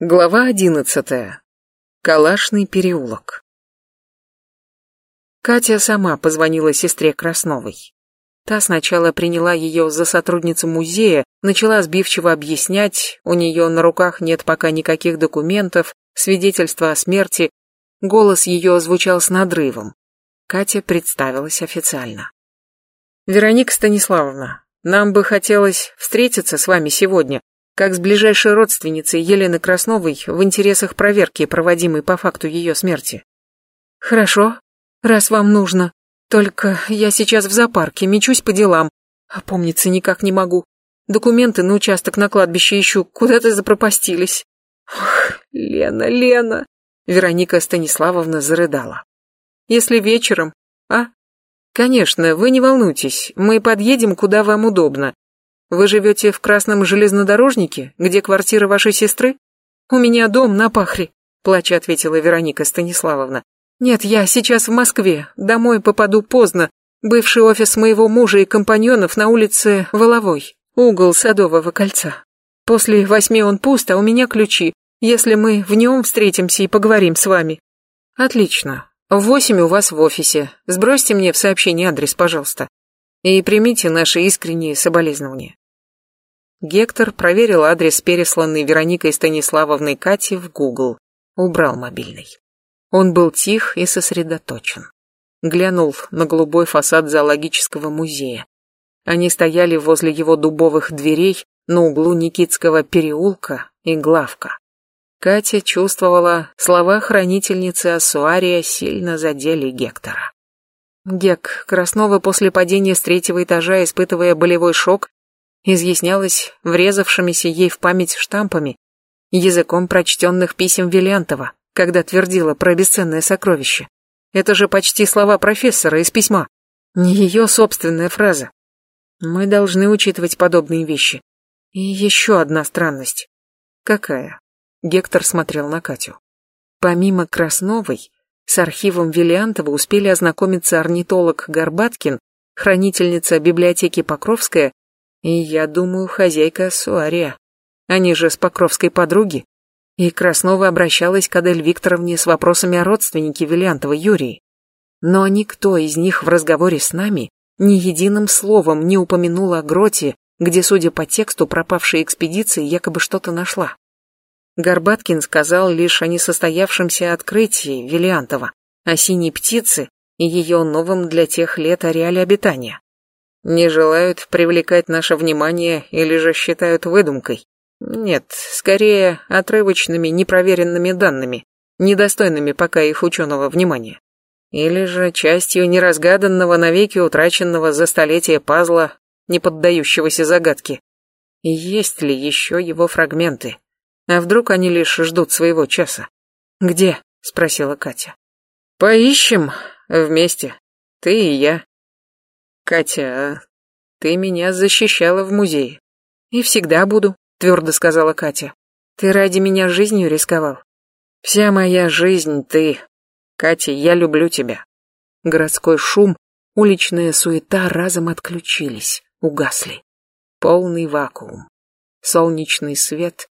Глава одиннадцатая. Калашный переулок. Катя сама позвонила сестре Красновой. Та сначала приняла ее за сотрудницу музея, начала сбивчиво объяснять, у нее на руках нет пока никаких документов, свидетельства о смерти. Голос ее звучал с надрывом. Катя представилась официально. «Вероника Станиславовна, нам бы хотелось встретиться с вами сегодня, как с ближайшей родственницей Елены Красновой в интересах проверки, проводимой по факту ее смерти. Хорошо, раз вам нужно. Только я сейчас в зоопарке, мечусь по делам. Опомниться никак не могу. Документы на участок на кладбище ищу, куда-то запропастились. Ох, Лена, Лена. Вероника Станиславовна зарыдала. Если вечером, а? Конечно, вы не волнуйтесь, мы подъедем, куда вам удобно. Вы живете в Красном железнодорожнике, где квартира вашей сестры? У меня дом на Пахре, плача ответила Вероника Станиславовна. Нет, я сейчас в Москве, домой попаду поздно. Бывший офис моего мужа и компаньонов на улице Воловой, угол Садового кольца. После восьми он пуст, а у меня ключи, если мы в нем встретимся и поговорим с вами. Отлично. В восемь у вас в офисе. Сбросьте мне в сообщение адрес, пожалуйста. И примите наши искренние соболезнования. Гектор проверил адрес, пересланный Вероникой Станиславовной Кати в Google. Убрал мобильный. Он был тих и сосредоточен. Глянул на голубой фасад зоологического музея. Они стояли возле его дубовых дверей на углу Никитского переулка и главка. Катя чувствовала, слова хранительницы Ассуария сильно задели Гектора. Гек, Краснова после падения с третьего этажа, испытывая болевой шок, изъяснялась врезавшимися ей в память штампами, языком прочтенных писем Виллиантова, когда твердила про бесценное сокровище. Это же почти слова профессора из письма, не ее собственная фраза. Мы должны учитывать подобные вещи. И еще одна странность. Какая? Гектор смотрел на Катю. Помимо Красновой, с архивом Виллиантова успели ознакомиться орнитолог Горбаткин, хранительница библиотеки Покровская и, я думаю, хозяйка Суария. Они же с Покровской подруги. И Краснова обращалась к Адель Викторовне с вопросами о родственнике Виллиантова Юрии. Но никто из них в разговоре с нами ни единым словом не упомянул о гроте, где, судя по тексту, пропавшая экспедиция якобы что-то нашла. Горбаткин сказал лишь о несостоявшемся открытии Виллиантова, о синей птице и ее новом для тех лет ареале обитания. Не желают привлекать наше внимание или же считают выдумкой? Нет, скорее отрывочными, непроверенными данными, недостойными пока их ученого внимания. Или же частью неразгаданного, навеки утраченного за столетия пазла, не поддающегося загадке. Есть ли еще его фрагменты? А вдруг они лишь ждут своего часа? «Где?» — спросила Катя. «Поищем вместе, ты и я», Катя, ты меня защищала в музее. И всегда буду, твердо сказала Катя. Ты ради меня жизнью рисковал. Вся моя жизнь ты. Катя, я люблю тебя. Городской шум, уличная суета разом отключились, угасли. Полный вакуум. Солнечный свет,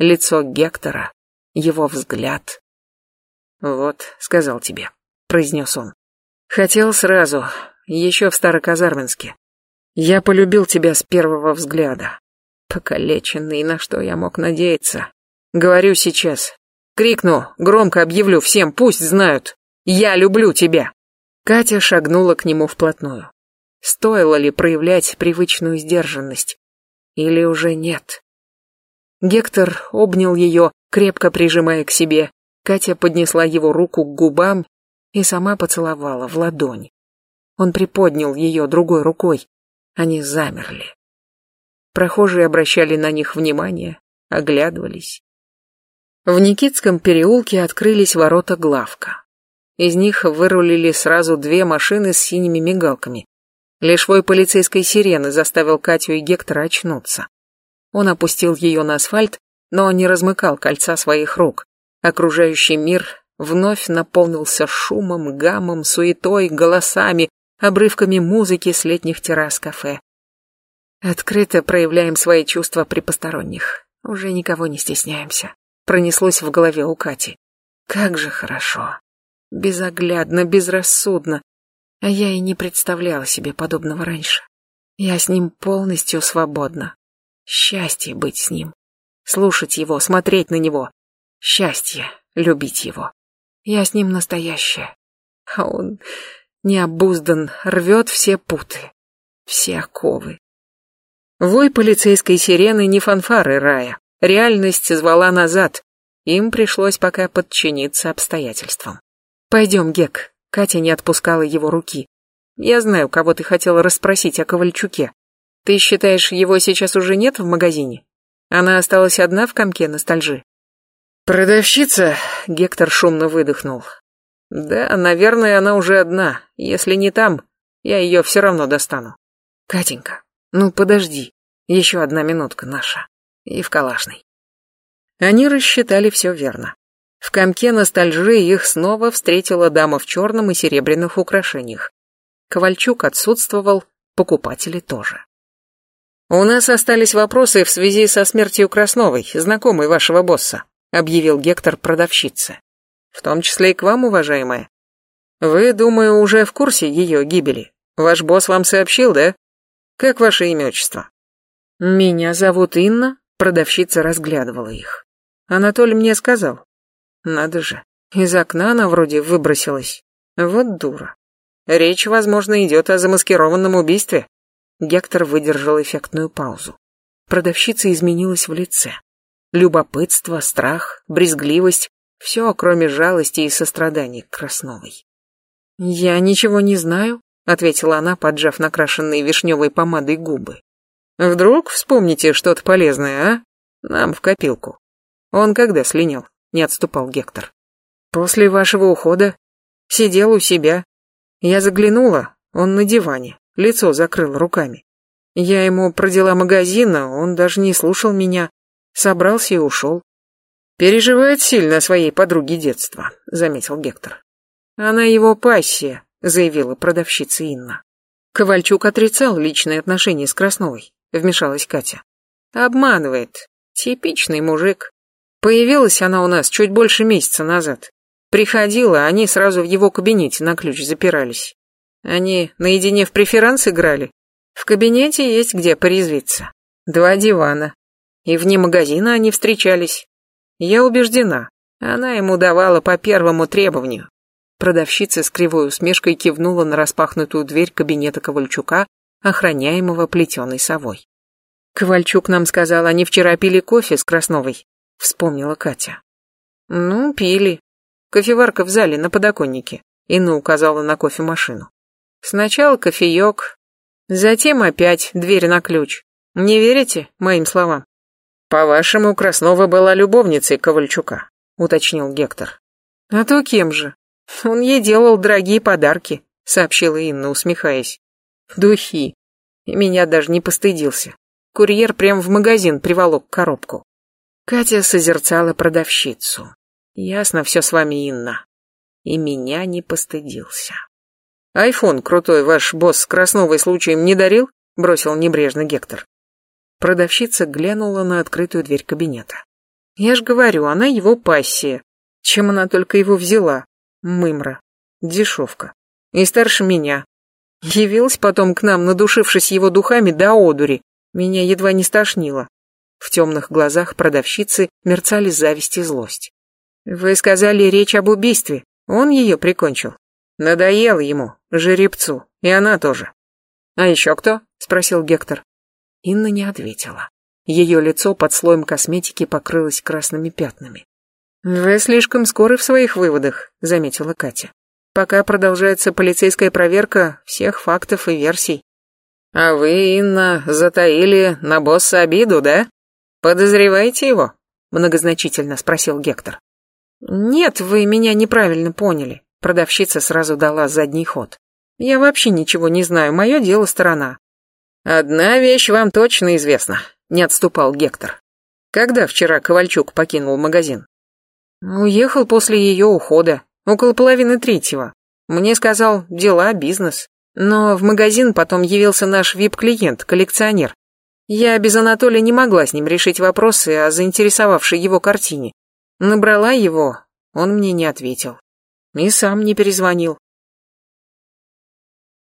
лицо Гектора, его взгляд. «Вот», — сказал тебе, — произнес он. «Хотел сразу, еще в Староказарминске. Я полюбил тебя с первого взгляда. Покалеченный, на что я мог надеяться. Говорю сейчас. Крикну, громко объявлю всем, пусть знают. Я люблю тебя. Катя шагнула к нему вплотную. Стоило ли проявлять привычную сдержанность? Или уже нет? Гектор обнял ее, крепко прижимая к себе. Катя поднесла его руку к губам и сама поцеловала в ладонь. Он приподнял ее другой рукой. Они замерли. Прохожие обращали на них внимание, оглядывались. В Никитском переулке открылись ворота главка. Из них вырулили сразу две машины с синими мигалками. Лишь вой полицейской сирены заставил Катю и Гектора очнуться. Он опустил ее на асфальт, но не размыкал кольца своих рук. Окружающий мир вновь наполнился шумом, гамом, суетой, голосами, обрывками музыки с летних террас кафе. Открыто проявляем свои чувства при посторонних. Уже никого не стесняемся. пронеслось в голове у Кати. Как же хорошо. Безоглядно, безрассудно. А я и не представляла себе подобного раньше. Я с ним полностью свободна. Счастье быть с ним. Слушать его, смотреть на него. Счастье любить его. Я с ним настоящая. А он необуздан, рвет все путы, все оковы. Вой полицейской сирены не фанфары рая. Реальность звала назад. Им пришлось пока подчиниться обстоятельствам. «Пойдем, Гек». Катя не отпускала его руки. «Я знаю, кого ты хотела расспросить о Ковальчуке. Ты считаешь, его сейчас уже нет в магазине? Она осталась одна в комке ностальжи?» «Продавщица?» — Гектор шумно выдохнул. «Да, наверное, она уже одна. Если не там, я ее все равно достану. Катенька, ну подожди. Еще одна минутка наша. И в калашной». Они рассчитали все верно. В комке ностальжи их снова встретила дама в черном и серебряных украшениях. Ковальчук отсутствовал, покупатели тоже. «У нас остались вопросы в связи со смертью Красновой, знакомой вашего босса», объявил Гектор продавщице. В том числе и к вам, уважаемая. Вы, думаю, уже в курсе ее гибели. Ваш босс вам сообщил, да? Как ваше имя, отчество? Меня зовут Инна, продавщица разглядывала их. Анатолий мне сказал. Надо же, из окна она вроде выбросилась. Вот дура. Речь, возможно, идет о замаскированном убийстве. Гектор выдержал эффектную паузу. Продавщица изменилась в лице. Любопытство, страх, брезгливость — все, кроме жалости и сострадания к Красновой. «Я ничего не знаю», — ответила она, поджав накрашенные вишневой помадой губы. «Вдруг вспомните что-то полезное, а? Нам в копилку». «Он когда слинял?» — не отступал Гектор. «После вашего ухода. Сидел у себя. Я заглянула, он на диване, лицо закрыл руками. Я ему про дела магазина, он даже не слушал меня, Собрался и ушел. Переживает сильно о своей подруге детства, заметил Гектор. Она его пассия, заявила продавщица Инна. Ковальчук отрицал личные отношения с Красновой, вмешалась Катя. Обманывает. Типичный мужик. Появилась она у нас чуть больше месяца назад. Приходила, они сразу в его кабинете на ключ запирались. Они наедине в преферанс играли. В кабинете есть где порезвиться. Два дивана, и вне магазина они встречались. Я убеждена, она ему давала по первому требованию. Продавщица с кривой усмешкой кивнула на распахнутую дверь кабинета Ковальчука, охраняемого плетеной совой. «Ковальчук нам сказал, они вчера пили кофе с Красновой», — вспомнила Катя. «Ну, пили. Кофеварка в зале на подоконнике», — Инна указала на кофемашину. «Сначала кофеек, затем опять дверь на ключ. Не верите моим словам?» «По-вашему, Краснова была любовницей Ковальчука», — уточнил Гектор. «А то кем же? Он ей делал дорогие подарки», — сообщила Инна, усмехаясь. «Духи. И меня даже не постыдился. Курьер прям в магазин приволок коробку». Катя созерцала продавщицу. «Ясно все с вами, Инна. И меня не постыдился». «Айфон крутой ваш босс Красновой случаем не дарил?» — бросил небрежно Гектор. Продавщица глянула на открытую дверь кабинета. Я ж говорю, она его пассия. Чем она только его взяла? Мымра. Дешевка. И старше меня. Явилась потом к нам, надушившись его духами до одури. Меня едва не стошнило. В темных глазах продавщицы мерцали зависть и злость. Вы сказали речь об убийстве. Он ее прикончил. Надоело ему, жеребцу, и она тоже. А еще кто? Спросил Гектор. Инна не ответила. Ее лицо под слоем косметики покрылось красными пятнами. «Вы слишком скоры в своих выводах», — заметила Катя. «Пока продолжается полицейская проверка всех фактов и версий». «А вы, Инна, затаили на босса обиду, да? Подозреваете его?» — многозначительно спросил Гектор. «Нет, вы меня неправильно поняли», — продавщица сразу дала задний ход. «Я вообще ничего не знаю, мое дело сторона. «Одна вещь вам точно известна», — не отступал Гектор. «Когда вчера Ковальчук покинул магазин?» «Уехал после ее ухода, около половины третьего. Мне сказал, дела, бизнес. Но в магазин потом явился наш вип-клиент, коллекционер. Я без Анатолия не могла с ним решить вопросы о заинтересовавшей его картине. Набрала его, он мне не ответил. И сам не перезвонил.